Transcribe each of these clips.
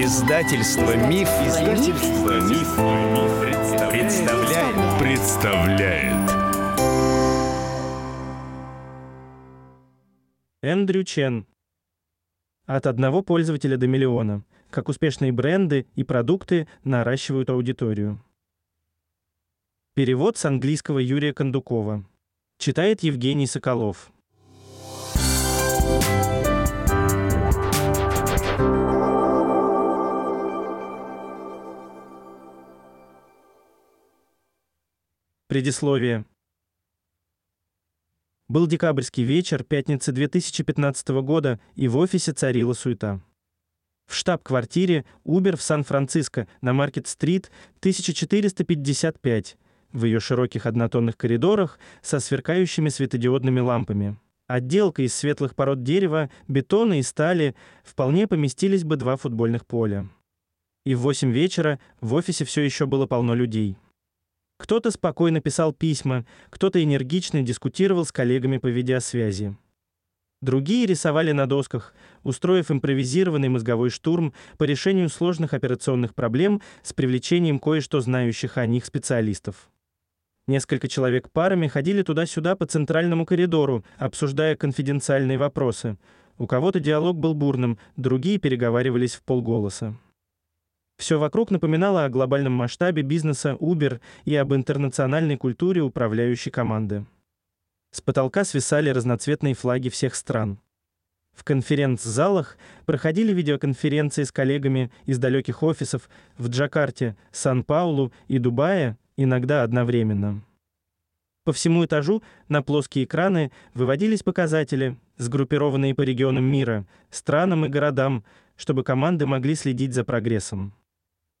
Издательство Миф, Издательство Миф, представляет. представляет. Эндрю Чен. От одного пользователя до миллиона. Как успешные бренды и продукты наращивают аудиторию. Перевод с английского Юрия Кондукова. Читает Евгений Соколов. Предисловие. Был декабрьский вечер пятницы 2015 года, и в офисе царила суета. В штаб-квартире Uber в Сан-Франциско на Маркет-стрит 1455, в ее широких однотонных коридорах со сверкающими светодиодными лампами. Отделка из светлых пород дерева, бетона и стали вполне поместились бы два футбольных поля. И в 8 вечера в офисе все еще было полно людей. Кто-то спокойно писал письма, кто-то энергично дискутировал с коллегами по видеосвязи. Другие рисовали на досках, устроив импровизированный мозговой штурм по решению сложных операционных проблем с привлечением кое-что знающих о них специалистов. Несколько человек парами ходили туда-сюда по центральному коридору, обсуждая конфиденциальные вопросы. У кого-то диалог был бурным, другие переговаривались в полголоса. Все вокруг напоминало о глобальном масштабе бизнеса Uber и об интернациональной культуре управляющей команды. С потолка свисали разноцветные флаги всех стран. В конференц-залах проходили видеоконференции с коллегами из далеких офисов в Джакарте, Сан-Паулу и Дубае, иногда одновременно. По всему этажу на плоские экраны выводились показатели, сгруппированные по регионам мира, странам и городам, чтобы команды могли следить за прогрессом.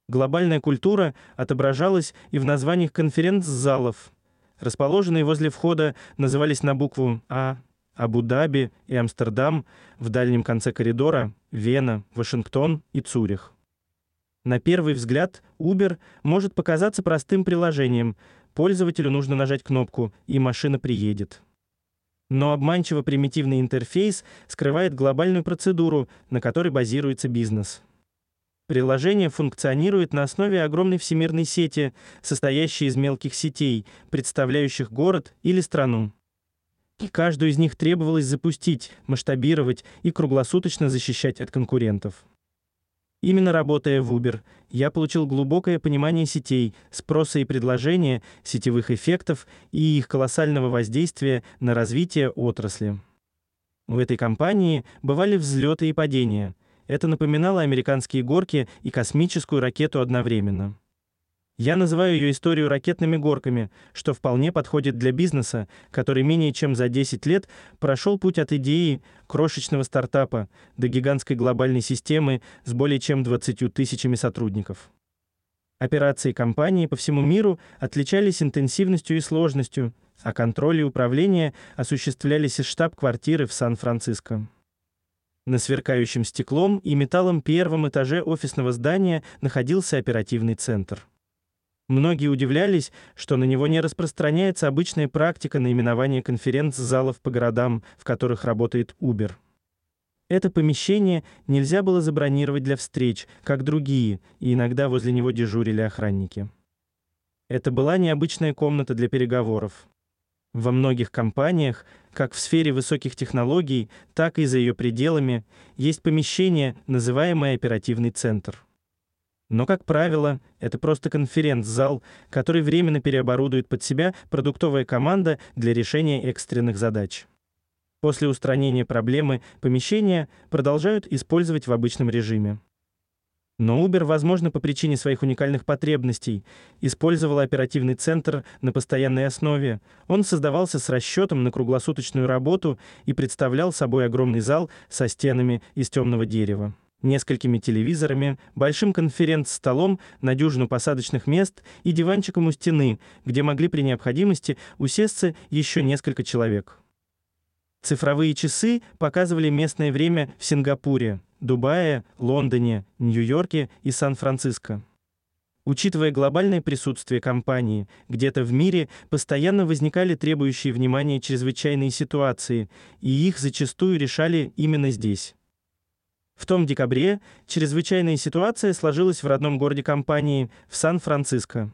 Глобальная культура отображалась и в названиях конференц-залов. Расположенные возле входа назывались на букву А Абу-Даби и Амстердам, в дальнем конце коридора Вена, Вашингтон и Цюрих. На первый взгляд Uber может показаться простым приложением. Пользователю нужно нажать кнопку, и машина приедет. Но обманчиво примитивный интерфейс скрывает глобальную процедуру, на которой базируется бизнес. Приложение функционирует на основе огромной всемирной сети, состоящей из мелких сетей, представляющих город или страну. И каждую из них требовалось запустить, масштабировать и круглосуточно защищать от конкурентов. Именно работая в Uber, я получил глубокое понимание сетей, спроса и предложения, сетевых эффектов и их колоссального воздействия на развитие отрасли. В этой компании бывали взлеты и падения – это напоминало американские горки и космическую ракету одновременно. Я называю ее историю ракетными горками, что вполне подходит для бизнеса, который менее чем за 10 лет прошел путь от идеи крошечного стартапа до гигантской глобальной системы с более чем 20 тысячами сотрудников. Операции компании по всему миру отличались интенсивностью и сложностью, а контроль и управление осуществлялись из штаб-квартиры в Сан-Франциско. На сверкающем стеклом и металлом первом этаже офисного здания находился оперативный центр. Многие удивлялись, что на него не распространяется обычная практика наименования конференц-залов по городам, в которых работает Uber. Это помещение нельзя было забронировать для встреч, как другие, и иногда возле него дежурили охранники. Это была необычная комната для переговоров. Во многих компаниях, как в сфере высоких технологий, так и за ее пределами, есть помещение, называемое оперативный центр. Но, как правило, это просто конференц-зал, который временно переоборудует под себя продуктовая команда для решения экстренных задач. После устранения проблемы помещения продолжают использовать в обычном режиме. Но Uber, возможно, по причине своих уникальных потребностей, использовал оперативный центр на постоянной основе. Он создавался с расчетом на круглосуточную работу и представлял собой огромный зал со стенами из темного дерева, несколькими телевизорами, большим конференц-столом на посадочных мест и диванчиком у стены, где могли при необходимости усесться еще несколько человек. Цифровые часы показывали местное время в Сингапуре, Дубае, Лондоне, Нью-Йорке и Сан-Франциско. Учитывая глобальное присутствие компании, где-то в мире постоянно возникали требующие внимания чрезвычайные ситуации, и их зачастую решали именно здесь. В том декабре чрезвычайная ситуация сложилась в родном городе компании, в Сан-Франциско.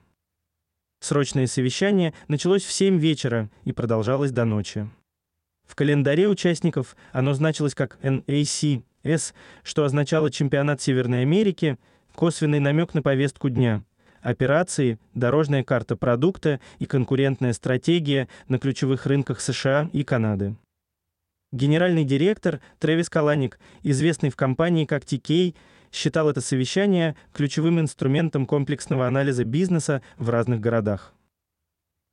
Срочное совещание началось в 7 вечера и продолжалось до ночи. В календаре участников оно значилось как NACS, что означало чемпионат Северной Америки, косвенный намек на повестку дня. Операции, дорожная карта продукта и конкурентная стратегия на ключевых рынках США и Канады. Генеральный директор Трэвис Каланик, известный в компании как TK, считал это совещание ключевым инструментом комплексного анализа бизнеса в разных городах.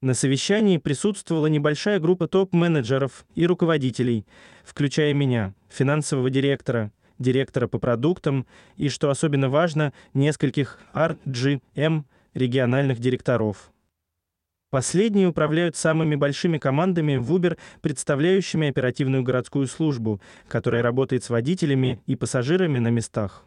На совещании присутствовала небольшая группа топ-менеджеров и руководителей, включая меня, финансового директора, директора по продуктам и, что особенно важно, нескольких RGM региональных директоров. Последние управляют самыми большими командами в Uber, представляющими оперативную городскую службу, которая работает с водителями и пассажирами на местах.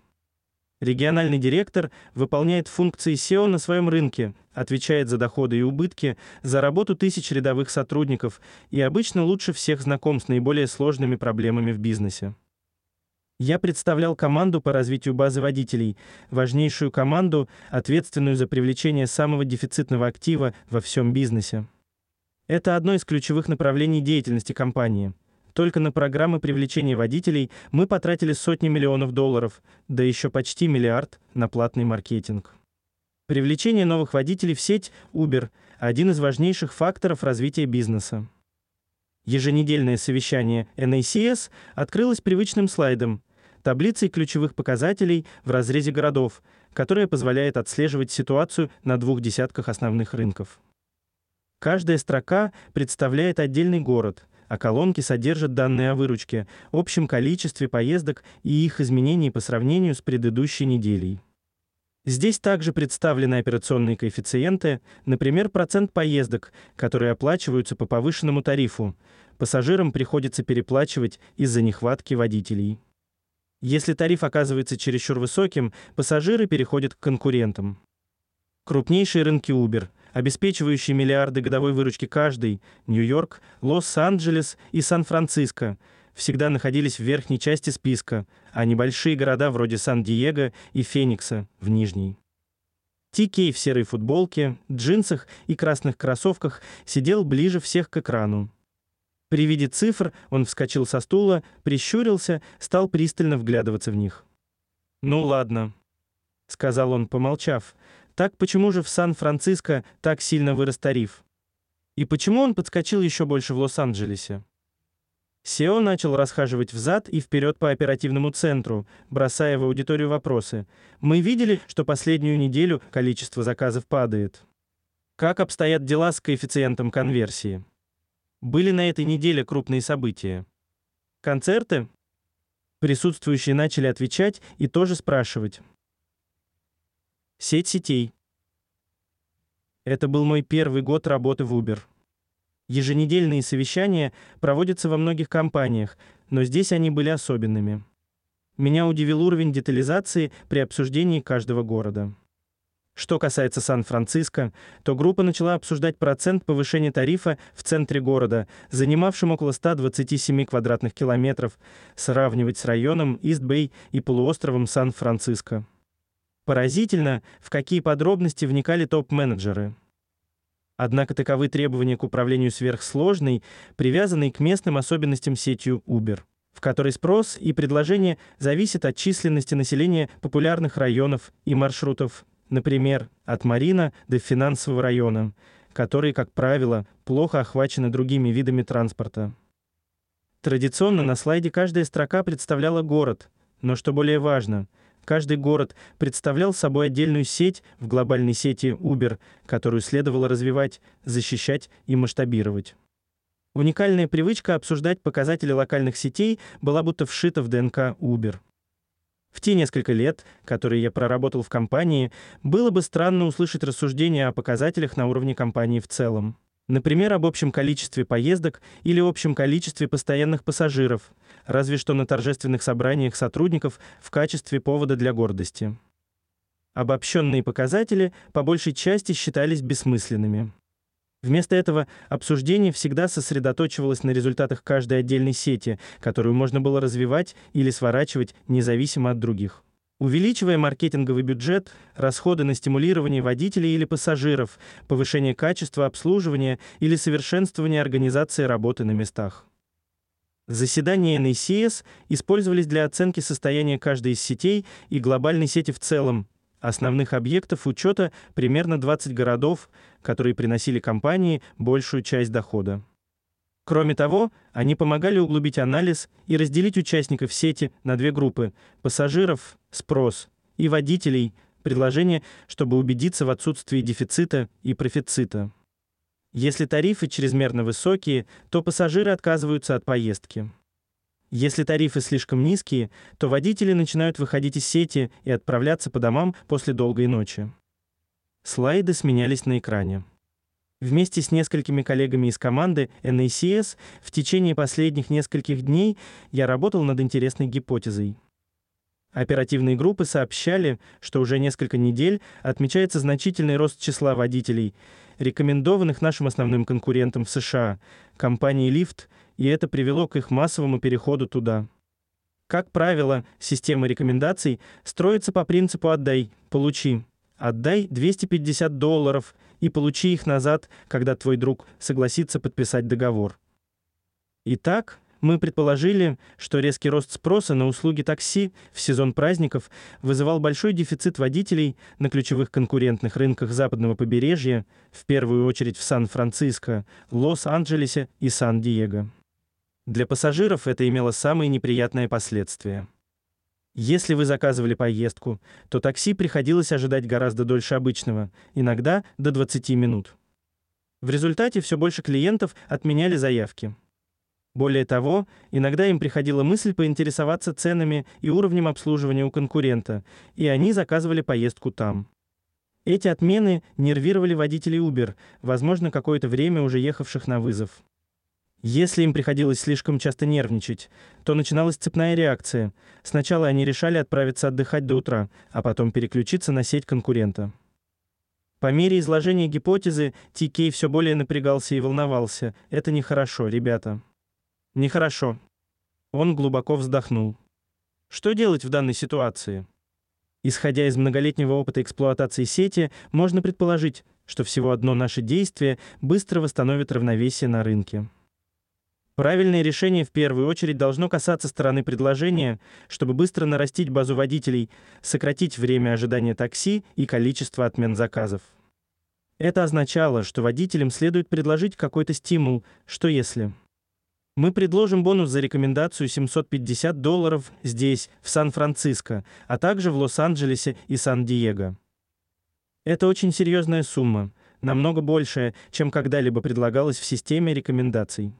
Региональный директор выполняет функции SEO на своем рынке, отвечает за доходы и убытки, за работу тысяч рядовых сотрудников и обычно лучше всех знаком с наиболее сложными проблемами в бизнесе. Я представлял команду по развитию базы водителей, важнейшую команду, ответственную за привлечение самого дефицитного актива во всем бизнесе. Это одно из ключевых направлений деятельности компании. Только на программы привлечения водителей мы потратили сотни миллионов долларов, да еще почти миллиард на платный маркетинг. Привлечение новых водителей в сеть Uber – один из важнейших факторов развития бизнеса. Еженедельное совещание NACS открылось привычным слайдом, таблицей ключевых показателей в разрезе городов, которая позволяет отслеживать ситуацию на двух десятках основных рынков. Каждая строка представляет отдельный город, а колонки содержат данные о выручке, общем количестве поездок и их изменении по сравнению с предыдущей неделей. Здесь также представлены операционные коэффициенты, например, процент поездок, которые оплачиваются по повышенному тарифу. Пассажирам приходится переплачивать из-за нехватки водителей. Если тариф оказывается чересчур высоким, пассажиры переходят к конкурентам. Крупнейшие рынки Uber, обеспечивающие миллиарды годовой выручки каждый, Нью-Йорк, Лос-Анджелес и Сан-Франциско, всегда находились в верхней части списка, а небольшие города вроде Сан-Диего и Феникса в нижней. Ти в серой футболке, джинсах и красных кроссовках сидел ближе всех к экрану. При виде цифр он вскочил со стула, прищурился, стал пристально вглядываться в них. «Ну ладно», — сказал он, помолчав. «Так почему же в Сан-Франциско так сильно вырос тариф? И почему он подскочил еще больше в Лос-Анджелесе?» Сео начал расхаживать взад и вперед по оперативному центру, бросая в аудиторию вопросы. «Мы видели, что последнюю неделю количество заказов падает. Как обстоят дела с коэффициентом конверсии?» Были на этой неделе крупные события. Концерты? Присутствующие начали отвечать и тоже спрашивать. Сеть сетей. Это был мой первый год работы в Uber. Еженедельные совещания проводятся во многих компаниях, но здесь они были особенными. Меня удивил уровень детализации при обсуждении каждого города. Что касается Сан-Франциско, то группа начала обсуждать процент повышения тарифа в центре города, занимавшем около 127 квадратных километров, сравнивать с районом Ист-Бэй и полуостровом Сан-Франциско. Поразительно, в какие подробности вникали топ-менеджеры. Однако таковы требования к управлению сверхсложной, привязанной к местным особенностям сетью Uber, в которой спрос и предложение зависят от численности населения популярных районов и маршрутов Например, от Марина до финансового района, которые, как правило, плохо охвачены другими видами транспорта. Традиционно на слайде каждая строка представляла город, но что более важно, каждый город представлял собой отдельную сеть в глобальной сети Uber, которую следовало развивать, защищать и масштабировать. Уникальная привычка обсуждать показатели локальных сетей была будто вшита в ДНК Uber. В те несколько лет, которые я проработал в компании, было бы странно услышать рассуждения о показателях на уровне компании в целом. Например, об общем количестве поездок или общем количестве постоянных пассажиров, разве что на торжественных собраниях сотрудников в качестве повода для гордости. Обобщенные показатели по большей части считались бессмысленными. Вместо этого обсуждение всегда сосредоточивалось на результатах каждой отдельной сети, которую можно было развивать или сворачивать независимо от других. Увеличивая маркетинговый бюджет, расходы на стимулирование водителей или пассажиров, повышение качества обслуживания или совершенствование организации работы на местах. Заседания NACS использовались для оценки состояния каждой из сетей и глобальной сети в целом, основных объектов учета примерно 20 городов, которые приносили компании большую часть дохода. Кроме того, они помогали углубить анализ и разделить участников сети на две группы: пассажиров спрос и водителей предложение, чтобы убедиться в отсутствии дефицита и профицита. Если тарифы чрезмерно высокие, то пассажиры отказываются от поездки. Если тарифы слишком низкие, то водители начинают выходить из сети и отправляться по домам после долгой ночи. Слайды сменялись на экране. Вместе с несколькими коллегами из команды NACS в течение последних нескольких дней я работал над интересной гипотезой. Оперативные группы сообщали, что уже несколько недель отмечается значительный рост числа водителей, рекомендованных нашим основным конкурентам в США, компании Lyft и это привело к их массовому переходу туда. Как правило, система рекомендаций строится по принципу «отдай, получи». Отдай 250 долларов и получи их назад, когда твой друг согласится подписать договор. Итак, мы предположили, что резкий рост спроса на услуги такси в сезон праздников вызывал большой дефицит водителей на ключевых конкурентных рынках западного побережья, в первую очередь в Сан-Франциско, Лос-Анджелесе и Сан-Диего. Для пассажиров это имело самые неприятные последствия. Если вы заказывали поездку, то такси приходилось ожидать гораздо дольше обычного, иногда до 20 минут. В результате все больше клиентов отменяли заявки. Более того, иногда им приходила мысль поинтересоваться ценами и уровнем обслуживания у конкурента, и они заказывали поездку там. Эти отмены нервировали водителей Uber, возможно, какое-то время уже ехавших на вызов. Если им приходилось слишком часто нервничать, то начиналась цепная реакция. Сначала они решали отправиться отдыхать до утра, а потом переключиться на сеть конкурента. По мере изложения гипотезы Тикей все более напрягался и волновался. Это нехорошо, ребята. Нехорошо. Он глубоко вздохнул. Что делать в данной ситуации? Исходя из многолетнего опыта эксплуатации сети, можно предположить, что всего одно наше действие быстро восстановит равновесие на рынке. Правильное решение в первую очередь должно касаться стороны предложения, чтобы быстро нарастить базу водителей, сократить время ожидания такси и количество отмен заказов. Это означало, что водителям следует предложить какой-то стимул, что если мы предложим бонус за рекомендацию 750 долларов здесь, в Сан-Франциско, а также в Лос-Анджелесе и Сан-Диего. Это очень серьезная сумма, намного большая, чем когда-либо предлагалось в системе рекомендаций.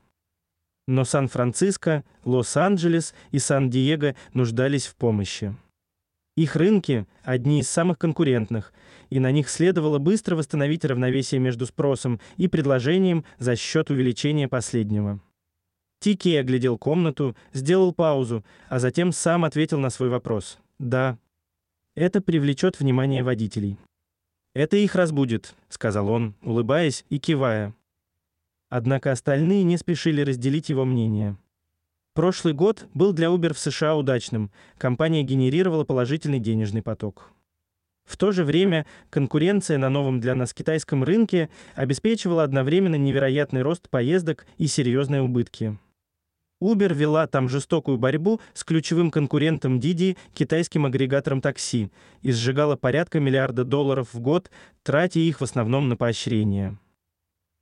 Но Сан-Франциско, Лос-Анджелес и Сан-Диего нуждались в помощи. Их рынки одни из самых конкурентных, и на них следовало быстро восстановить равновесие между спросом и предложением за счет увеличения последнего. Тики оглядел комнату, сделал паузу, а затем сам ответил на свой вопрос. Да. Это привлечет внимание водителей. Это их разбудит, сказал он, улыбаясь и кивая. Однако остальные не спешили разделить его мнение. Прошлый год был для Uber в США удачным. Компания генерировала положительный денежный поток. В то же время конкуренция на новом для нас китайском рынке обеспечивала одновременно невероятный рост поездок и серьезные убытки. Uber вела там жестокую борьбу с ключевым конкурентом Didi, китайским агрегатором такси, и сжигала порядка миллиарда долларов в год, тратя их в основном на поощрение.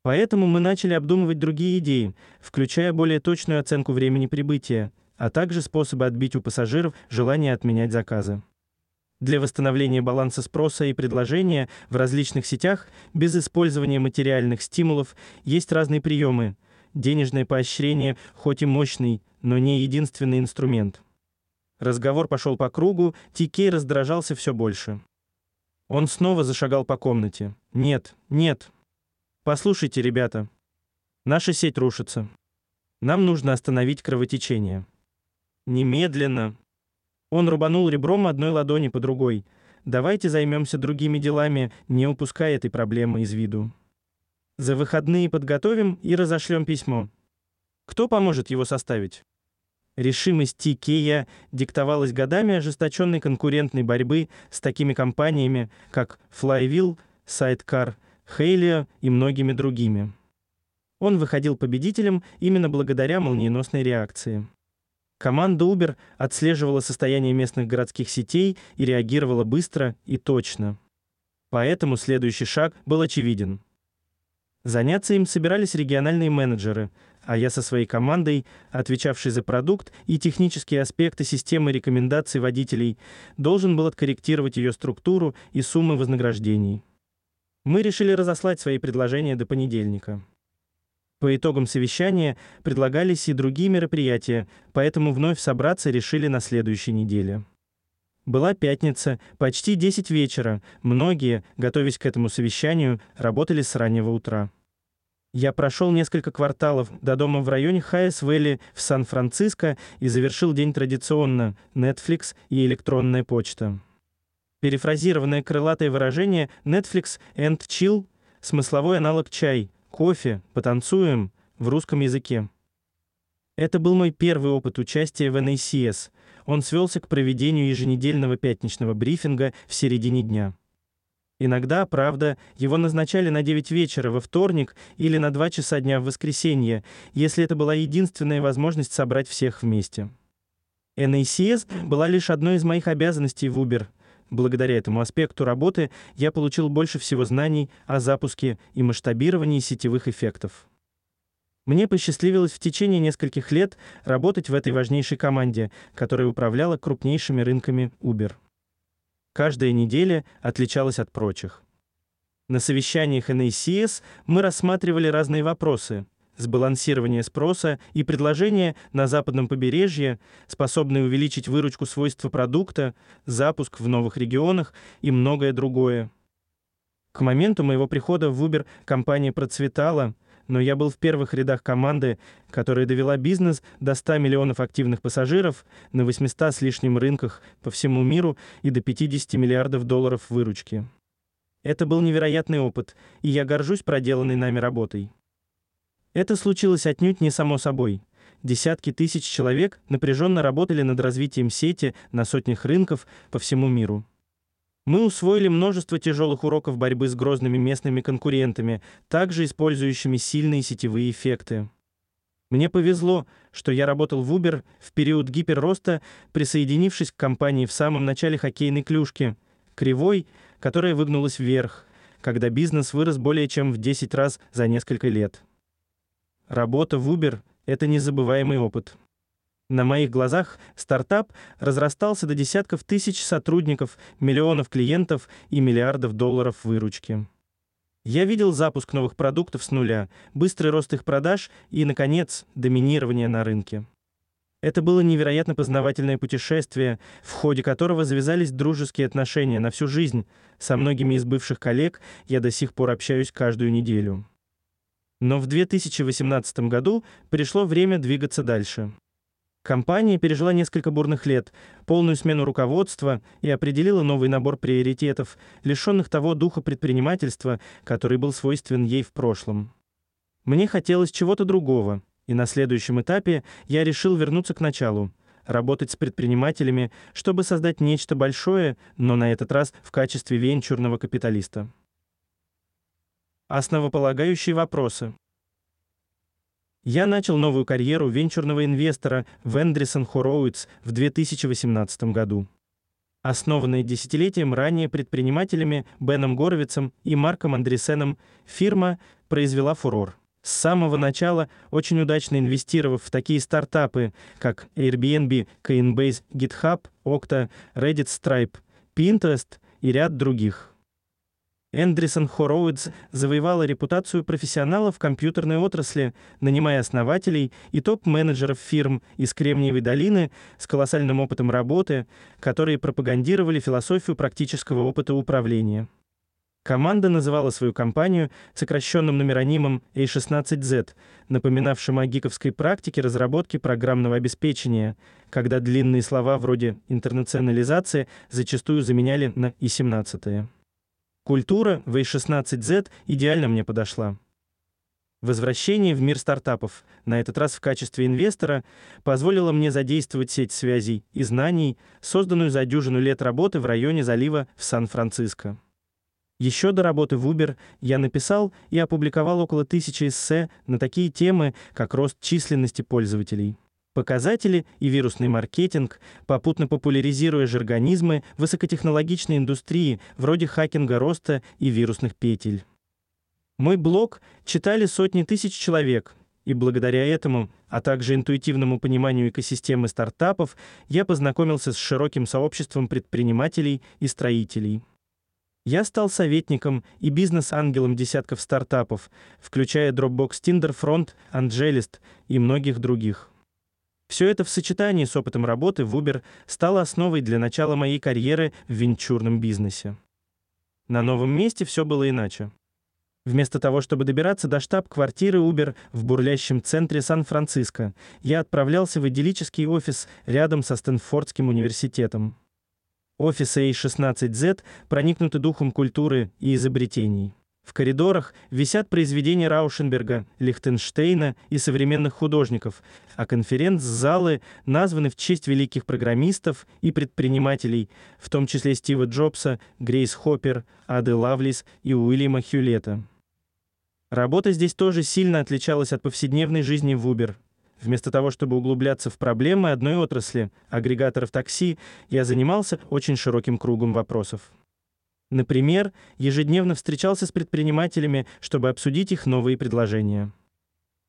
Поэтому мы начали обдумывать другие идеи, включая более точную оценку времени прибытия, а также способы отбить у пассажиров желание отменять заказы. Для восстановления баланса спроса и предложения в различных сетях без использования материальных стимулов есть разные приемы. Денежное поощрение, хоть и мощный, но не единственный инструмент. Разговор пошел по кругу, Тикей раздражался все больше. Он снова зашагал по комнате. Нет, нет, Послушайте, ребята. Наша сеть рушится. Нам нужно остановить кровотечение. Немедленно. Он рубанул ребром одной ладони по другой. Давайте займемся другими делами, не упуская этой проблемы из виду. За выходные подготовим и разошлем письмо. Кто поможет его составить? Решимость Тикея диктовалась годами ожесточенной конкурентной борьбы с такими компаниями, как Flywheel, Sidecar, Halio и многими другими. Он выходил победителем именно благодаря молниеносной реакции. Команда Uber отслеживала состояние местных городских сетей и реагировала быстро и точно. Поэтому следующий шаг был очевиден. Заняться им собирались региональные менеджеры, а я со своей командой, отвечавшей за продукт и технические аспекты системы рекомендаций водителей, должен был откорректировать ее структуру и суммы вознаграждений. Мы решили разослать свои предложения до понедельника. По итогам совещания предлагались и другие мероприятия, поэтому вновь собраться решили на следующей неделе. Была пятница, почти 10 вечера. Многие, готовясь к этому совещанию, работали с раннего утра. Я прошел несколько кварталов до дома в районе Хайес-Вэлли в Сан-Франциско и завершил день традиционно Netflix и электронная почта. Перефразированное крылатое выражение Netflix and chill смысловой аналог чай кофе, потанцуем в русском языке. Это был мой первый опыт участия в NACS. Он свелся к проведению еженедельного пятничного брифинга в середине дня. Иногда, правда, его назначали на 9 вечера во вторник или на 2 часа дня в воскресенье, если это была единственная возможность собрать всех вместе. NACS была лишь одной из моих обязанностей в Uber — Благодаря этому аспекту работы я получил больше всего знаний о запуске и масштабировании сетевых эффектов. Мне посчастливилось в течение нескольких лет работать в этой важнейшей команде, которая управляла крупнейшими рынками Uber. Каждая неделя отличалась от прочих. На совещаниях NACS мы рассматривали разные вопросы, сбалансирование спроса и предложения на западном побережье, способные увеличить выручку свойства продукта, запуск в новых регионах и многое другое. К моменту моего прихода в Uber компания процветала, но я был в первых рядах команды, которая довела бизнес до 100 миллионов активных пассажиров на 800 с лишним рынках по всему миру и до 50 миллиардов долларов выручки. Это был невероятный опыт, и я горжусь проделанной нами работой. Это случилось отнюдь не само собой. Десятки тысяч человек напряженно работали над развитием сети на сотнях рынков по всему миру. Мы усвоили множество тяжелых уроков борьбы с грозными местными конкурентами, также использующими сильные сетевые эффекты. Мне повезло, что я работал в Uber в период гиперроста, присоединившись к компании в самом начале хоккейной клюшки, кривой, которая выгнулась вверх, когда бизнес вырос более чем в 10 раз за несколько лет. Работа в Uber — это незабываемый опыт. На моих глазах стартап разрастался до десятков тысяч сотрудников, миллионов клиентов и миллиардов долларов выручки. Я видел запуск новых продуктов с нуля, быстрый рост их продаж и, наконец, доминирование на рынке. Это было невероятно познавательное путешествие, в ходе которого завязались дружеские отношения на всю жизнь. Со многими из бывших коллег я до сих пор общаюсь каждую неделю. Но в 2018 году пришло время двигаться дальше. Компания пережила несколько бурных лет, полную смену руководства и определила новый набор приоритетов, лишенных того духа предпринимательства, который был свойствен ей в прошлом. Мне хотелось чего-то другого, и на следующем этапе я решил вернуться к началу, работать с предпринимателями, чтобы создать нечто большое, но на этот раз в качестве венчурного капиталиста. Основополагающие вопросы. Я начал новую карьеру венчурного инвестора в Эндрисон Хороуитс в 2018 году. Основанная десятилетием ранее предпринимателями Беном Горовицем и Марком Андресеном, фирма произвела фурор. С самого начала очень удачно инвестировав в такие стартапы, как Airbnb, Coinbase, GitHub, Okta, Reddit, Stripe, Pinterest и ряд других. Эндрисон Хороуидс завоевала репутацию профессионала в компьютерной отрасли, нанимая основателей и топ-менеджеров фирм из Кремниевой долины с колоссальным опытом работы, которые пропагандировали философию практического опыта управления. Команда называла свою компанию сокращенным номеронимом A16Z, напоминавшим о гиковской практике разработки программного обеспечения, когда длинные слова вроде интернационализация зачастую заменяли на И17. Культура V16Z идеально мне подошла. Возвращение в мир стартапов, на этот раз в качестве инвестора, позволило мне задействовать сеть связей и знаний, созданную за дюжину лет работы в районе залива в Сан-Франциско. Еще до работы в Uber я написал и опубликовал около тысячи эссе на такие темы, как рост численности пользователей, показатели и вирусный маркетинг, попутно популяризируя жаргонизмы высокотехнологичной индустрии вроде хакинга роста и вирусных петель. Мой блог читали сотни тысяч человек, и благодаря этому, а также интуитивному пониманию экосистемы стартапов, я познакомился с широким сообществом предпринимателей и строителей. Я стал советником и бизнес-ангелом десятков стартапов, включая Dropbox, Tinderfront, Angelist и многих других. Все это в сочетании с опытом работы в Uber стало основой для начала моей карьеры в венчурном бизнесе. На новом месте все было иначе. Вместо того, чтобы добираться до штаб-квартиры Uber в бурлящем центре Сан-Франциско, я отправлялся в идиллический офис рядом со Стэнфордским университетом. Офисы A16Z проникнуты духом культуры и изобретений. В коридорах висят произведения Раушенберга, Лихтенштейна и современных художников, а конференц-залы названы в честь великих программистов и предпринимателей, в том числе Стива Джобса, Грейс Хоппер, Ады Лавлис и Уильяма Хьюлета. Работа здесь тоже сильно отличалась от повседневной жизни в Uber. Вместо того, чтобы углубляться в проблемы одной отрасли, агрегаторов такси, я занимался очень широким кругом вопросов. Например, ежедневно встречался с предпринимателями, чтобы обсудить их новые предложения.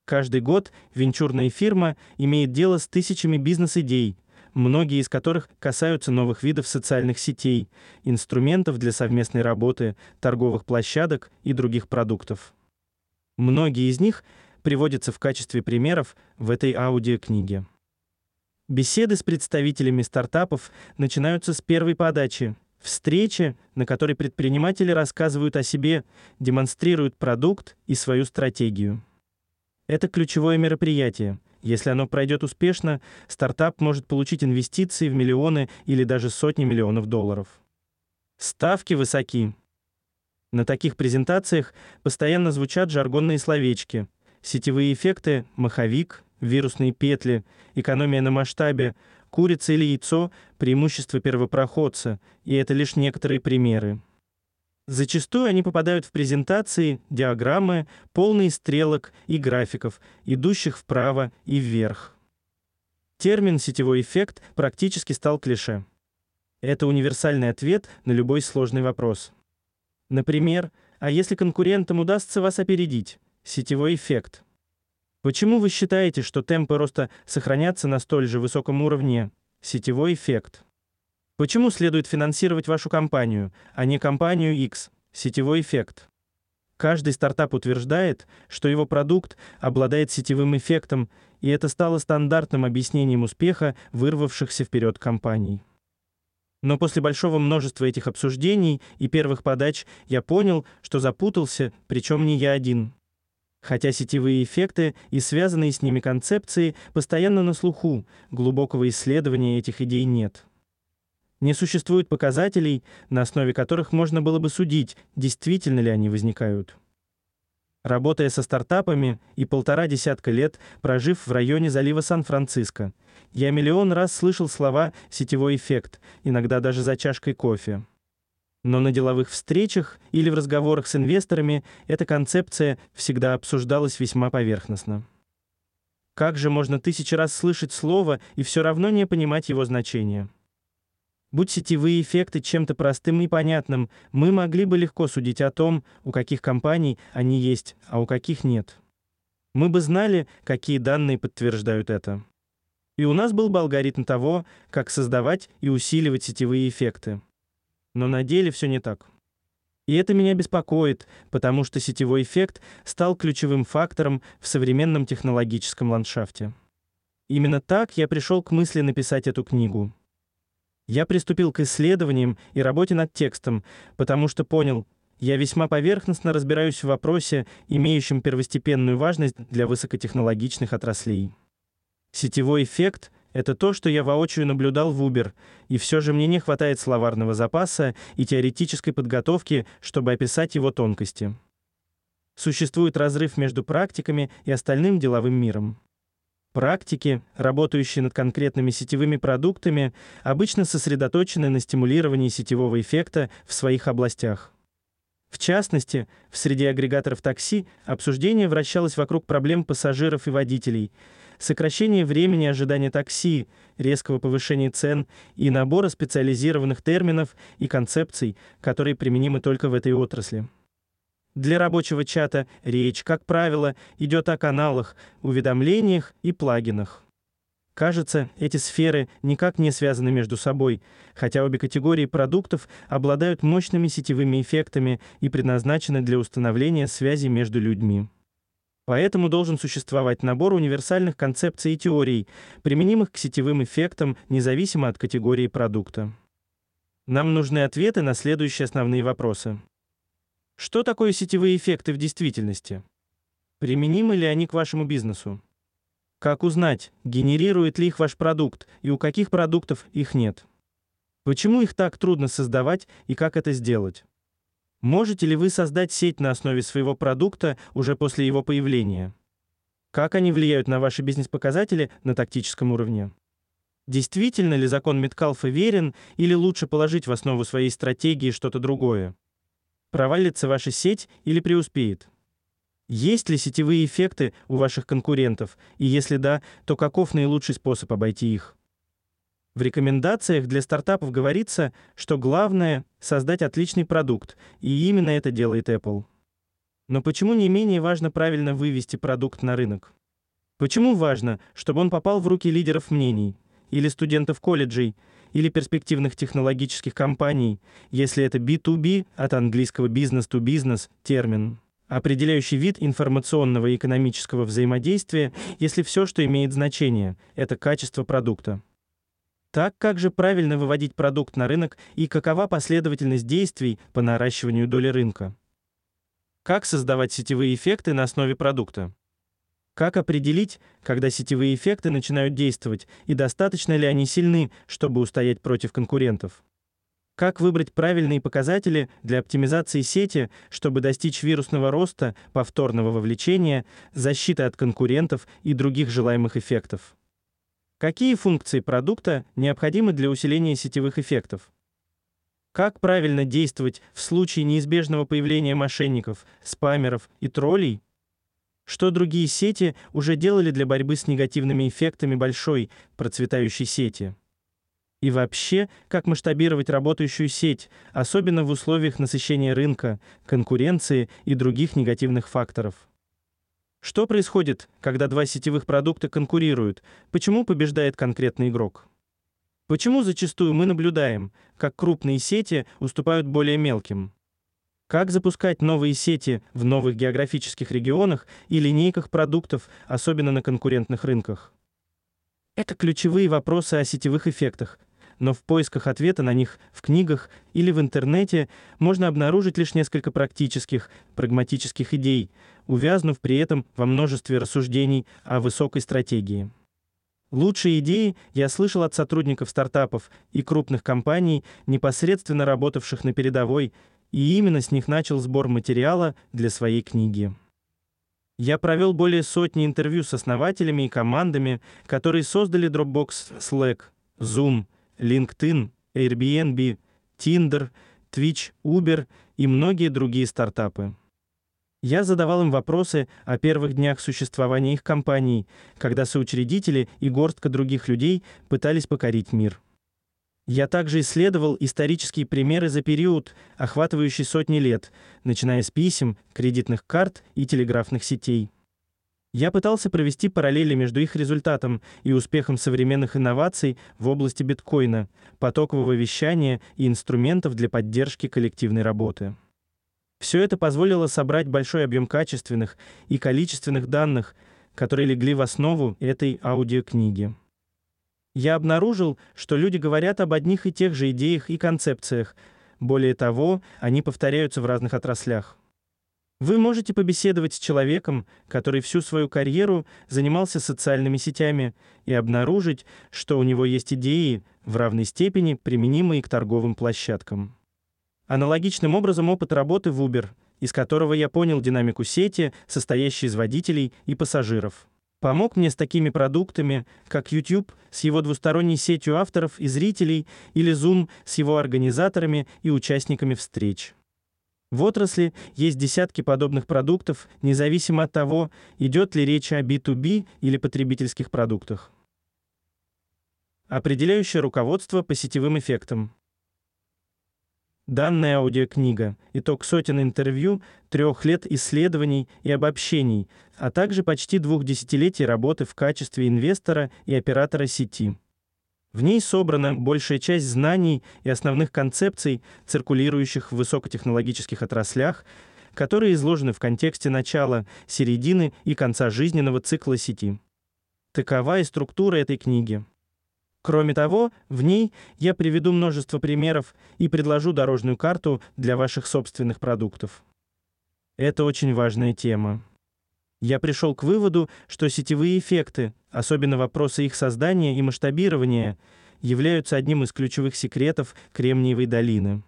Каждый год венчурная фирма имеет дело с тысячами бизнес-идей, многие из которых касаются новых видов социальных сетей, инструментов для совместной работы, торговых площадок и других продуктов. Многие из них приводятся в качестве примеров в этой аудиокниге. Беседы с представителями стартапов начинаются с первой подачи, встречи, на которой предприниматели рассказывают о себе, демонстрируют продукт и свою стратегию. Это ключевое мероприятие. Если оно пройдет успешно, стартап может получить инвестиции в миллионы или даже сотни миллионов долларов. Ставки высоки. На таких презентациях постоянно звучат жаргонные словечки: сетевые эффекты, маховик, вирусные петли, экономия на масштабе, курица или яйцо преимущество первопроходца, и это лишь некоторые примеры. Зачастую они попадают в презентации, диаграммы, полные стрелок и графиков, идущих вправо и вверх. Термин сетевой эффект практически стал клише. Это универсальный ответ на любой сложный вопрос. Например, а если конкурентам удастся вас опередить? Сетевой эффект. Почему вы считаете, что темпы роста сохранятся на столь же высоком уровне? Сетевой эффект. Почему следует финансировать вашу компанию, а не компанию X? Сетевой эффект. Каждый стартап утверждает, что его продукт обладает сетевым эффектом, и это стало стандартным объяснением успеха вырвавшихся вперед компаний. Но после большого множества этих обсуждений и первых подач я понял, что запутался, причем не я один. Хотя сетевые эффекты и связанные с ними концепции постоянно на слуху, глубокого исследования этих идей нет. Не существует показателей, на основе которых можно было бы судить, действительно ли они возникают. Работая со стартапами и полтора десятка лет прожив в районе залива Сан-Франциско, я миллион раз слышал слова «сетевой эффект», иногда даже за чашкой кофе. Но на деловых встречах или в разговорах с инвесторами эта концепция всегда обсуждалась весьма поверхностно. Как же можно тысячи раз слышать слово и все равно не понимать его значения? Будь сетевые эффекты чем-то простым и понятным, мы могли бы легко судить о том, у каких компаний они есть, а у каких нет. Мы бы знали, какие данные подтверждают это. И у нас был бы алгоритм того, как создавать и усиливать сетевые эффекты. Но на деле все не так. И это меня беспокоит, потому что сетевой эффект стал ключевым фактором в современном технологическом ландшафте. Именно так я пришел к мысли написать эту книгу. Я приступил к исследованиям и работе над текстом, потому что понял, я весьма поверхностно разбираюсь в вопросе, имеющем первостепенную важность для высокотехнологичных отраслей. Сетевой эффект это то, что я воочию наблюдал в Uber, и все же мне не хватает словарного запаса и теоретической подготовки, чтобы описать его тонкости. Существует разрыв между практиками и остальным деловым миром. Практики, работающие над конкретными сетевыми продуктами, обычно сосредоточены на стимулировании сетевого эффекта в своих областях. В частности, в среде агрегаторов такси обсуждение вращалось вокруг проблем пассажиров и водителей, сокращения времени ожидания такси, резкого повышения цен и набора специализированных терминов и концепций, которые применимы только в этой отрасли. Для рабочего чата речь, как правило, идет о каналах, уведомлениях и плагинах. Кажется, эти сферы никак не связаны между собой, хотя обе категории продуктов обладают мощными сетевыми эффектами и предназначены для установления связи между людьми. Поэтому должен существовать набор универсальных концепций и теорий, применимых к сетевым эффектам независимо от категории продукта. Нам нужны ответы на следующие основные вопросы. Что такое сетевые эффекты в действительности? Применимы ли они к вашему бизнесу? Как узнать, генерирует ли их ваш продукт и у каких продуктов их нет? Почему их так трудно создавать и как это сделать? Можете ли вы создать сеть на основе своего продукта уже после его появления? Как они влияют на ваши бизнес-показатели на тактическом уровне? Действительно ли закон Меткалфа верен или лучше положить в основу своей стратегии что-то другое? Провалится ваша сеть или преуспеет? Есть ли сетевые эффекты у ваших конкурентов, и если да, то каков наилучший способ обойти их? В рекомендациях для стартапов говорится, что главное создать отличный продукт, и именно это делает Apple. Но почему не менее важно правильно вывести продукт на рынок? Почему важно, чтобы он попал в руки лидеров мнений или студентов колледжей, или перспективных технологических компаний, если это B2B от английского business to business термин? определяющий вид информационного и экономического взаимодействия, если все, что имеет значение, это качество продукта. Так как же правильно выводить продукт на рынок и какова последовательность действий по наращиванию доли рынка? Как создавать сетевые эффекты на основе продукта? Как определить, когда сетевые эффекты начинают действовать и достаточно ли они сильны, чтобы устоять против конкурентов? Как выбрать правильные показатели для оптимизации сети, чтобы достичь вирусного роста, повторного вовлечения, защиты от конкурентов и других желаемых эффектов? Какие функции продукта необходимы для усиления сетевых эффектов? Как правильно действовать в случае неизбежного появления мошенников, спамеров и троллей? Что другие сети уже делали для борьбы с негативными эффектами большой процветающей сети? И вообще, как масштабировать работающую сеть, особенно в условиях насыщения рынка, конкуренции и других негативных факторов. Что происходит, когда два сетевых продукта конкурируют? Почему побеждает конкретный игрок? Почему зачастую мы наблюдаем, как крупные сети уступают более мелким? Как запускать новые сети в новых географических регионах и линейках продуктов, особенно на конкурентных рынках? Это ключевые вопросы о сетевых эффектах, но в поисках ответа на них в книгах или в интернете можно обнаружить лишь несколько практических, прагматических идей, увязнув при этом во множестве рассуждений о высокой стратегии. Лучшие идеи я слышал от сотрудников стартапов и крупных компаний, непосредственно работавших на передовой, и именно с них начал сбор материала для своей книги. Я провел более сотни интервью с основателями и командами, которые создали Dropbox, Slack, Zoom, LinkedIn, Airbnb, Tinder, Twitch, Uber и многие другие стартапы. Я задавал им вопросы о первых днях существования их компаний, когда соучредители и горстка других людей пытались покорить мир. Я также исследовал исторические примеры за период, охватывающий сотни лет, начиная с писем, кредитных карт и телеграфных сетей. Я пытался провести параллели между их результатом и успехом современных инноваций в области биткоина, потокового вещания и инструментов для поддержки коллективной работы. Все это позволило собрать большой объем качественных и количественных данных, которые легли в основу этой аудиокниги. Я обнаружил, что люди говорят об одних и тех же идеях и концепциях. Более того, они повторяются в разных отраслях. Вы можете побеседовать с человеком, который всю свою карьеру занимался социальными сетями, и обнаружить, что у него есть идеи, в равной степени применимые к торговым площадкам. Аналогичным образом опыт работы в Uber из которого я понял динамику сети, состоящей из водителей и пассажиров. Помог мне с такими продуктами, как YouTube с его двусторонней сетью авторов и зрителей или Zoom с его организаторами и участниками встреч. В отрасли есть десятки подобных продуктов, независимо от того, идет ли речь о B2B или потребительских продуктах. Определяющее руководство по сетевым эффектам. Данная аудиокнига – итог сотен интервью, трех лет исследований и обобщений, а также почти двух десятилетий работы в качестве инвестора и оператора сети. В ней собрана большая часть знаний и основных концепций, циркулирующих в высокотехнологических отраслях, которые изложены в контексте начала, середины и конца жизненного цикла сети. Такова и структура этой книги. Кроме того, в ней я приведу множество примеров и предложу дорожную карту для ваших собственных продуктов. Это очень важная тема. Я пришел к выводу, что сетевые эффекты, особенно вопросы их создания и масштабирования, являются одним из ключевых секретов Кремниевой долины.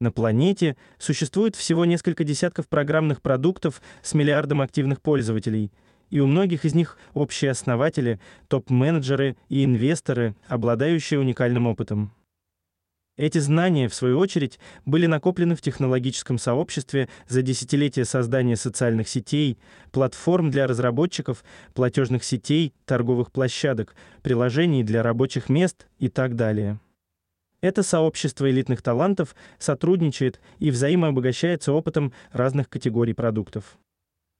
На планете существует всего несколько десятков программных продуктов с миллиардом активных пользователей – и у многих из них общие основатели, топ-менеджеры и инвесторы, обладающие уникальным опытом. Эти знания, в свою очередь, были накоплены в технологическом сообществе за десятилетия создания социальных сетей, платформ для разработчиков, платежных сетей, торговых площадок, приложений для рабочих мест и так далее. Это сообщество элитных талантов сотрудничает и взаимообогащается опытом разных категорий продуктов.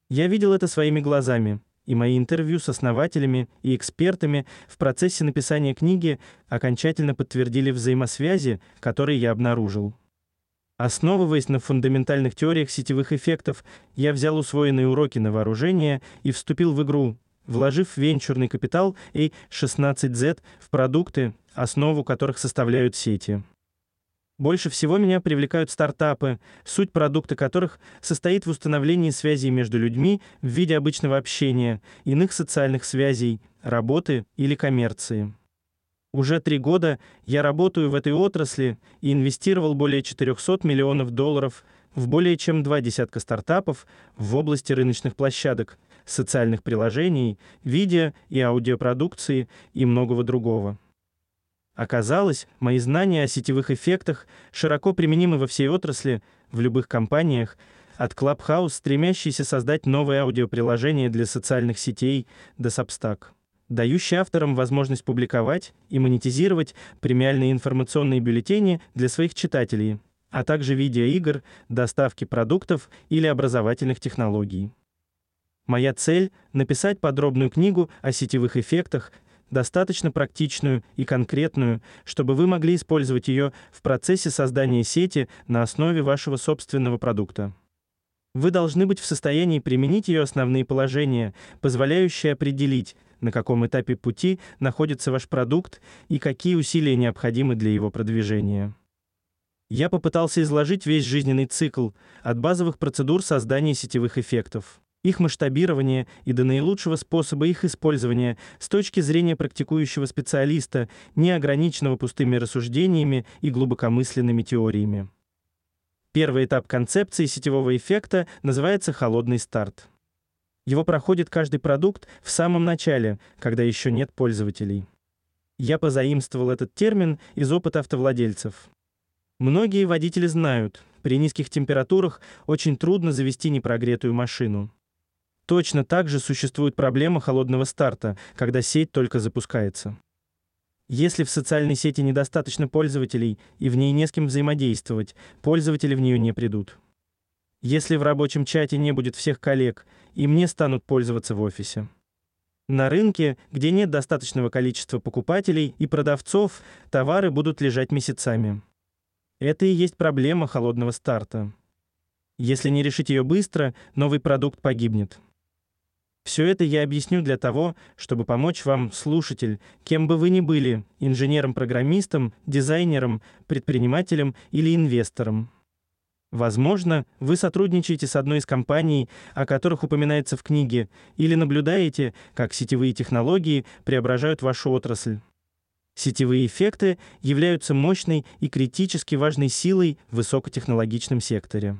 Я видел это своими глазами, и мои интервью с основателями и экспертами в процессе написания книги окончательно подтвердили взаимосвязи, которые я обнаружил. Основываясь на фундаментальных теориях сетевых эффектов, я взял усвоенные уроки на вооружение и вступил в игру, вложив венчурный капитал A16Z в продукты, основу которых составляют сети. Больше всего меня привлекают стартапы, суть продукта которых состоит в установлении связей между людьми в виде обычного общения, иных социальных связей, работы или коммерции. Уже три года я работаю в этой отрасли и инвестировал более 400 миллионов долларов в более чем два десятка стартапов в области рыночных площадок, социальных приложений, видео и аудиопродукции и многого другого. Оказалось, мои знания о сетевых эффектах широко применимы во всей отрасли, в любых компаниях, от Clubhouse, стремящейся создать новое аудиоприложение для социальных сетей, до Substack, дающий авторам возможность публиковать и монетизировать премиальные информационные бюллетени для своих читателей, а также видеоигр, доставки продуктов или образовательных технологий. Моя цель — написать подробную книгу о сетевых эффектах, достаточно практичную и конкретную, чтобы вы могли использовать ее в процессе создания сети на основе вашего собственного продукта. Вы должны быть в состоянии применить ее основные положения, позволяющие определить, на каком этапе пути находится ваш продукт и какие усилия необходимы для его продвижения. Я попытался изложить весь жизненный цикл от базовых процедур создания сетевых эффектов их масштабирование и до наилучшего способа их использования с точки зрения практикующего специалиста, не ограниченного пустыми рассуждениями и глубокомысленными теориями. Первый этап концепции сетевого эффекта называется холодный старт. Его проходит каждый продукт в самом начале, когда еще нет пользователей. Я позаимствовал этот термин из опыта автовладельцев. Многие водители знают, при низких температурах очень трудно завести непрогретую машину. Точно так же существует проблема холодного старта, когда сеть только запускается. Если в социальной сети недостаточно пользователей и в ней не с кем взаимодействовать, пользователи в нее не придут. Если в рабочем чате не будет всех коллег, им не станут пользоваться в офисе. На рынке, где нет достаточного количества покупателей и продавцов, товары будут лежать месяцами. Это и есть проблема холодного старта. Если не решить ее быстро, новый продукт погибнет. Все это я объясню для того, чтобы помочь вам, слушатель, кем бы вы ни были, инженером-программистом, дизайнером, предпринимателем или инвестором. Возможно, вы сотрудничаете с одной из компаний, о которых упоминается в книге, или наблюдаете, как сетевые технологии преображают вашу отрасль. Сетевые эффекты являются мощной и критически важной силой в высокотехнологичном секторе.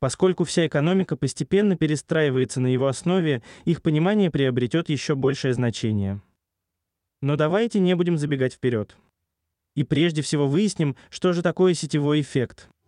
Поскольку вся экономика постепенно перестраивается на его основе, их понимание приобретет еще большее значение. Но давайте не будем забегать вперед. И прежде всего выясним, что же такое сетевой эффект –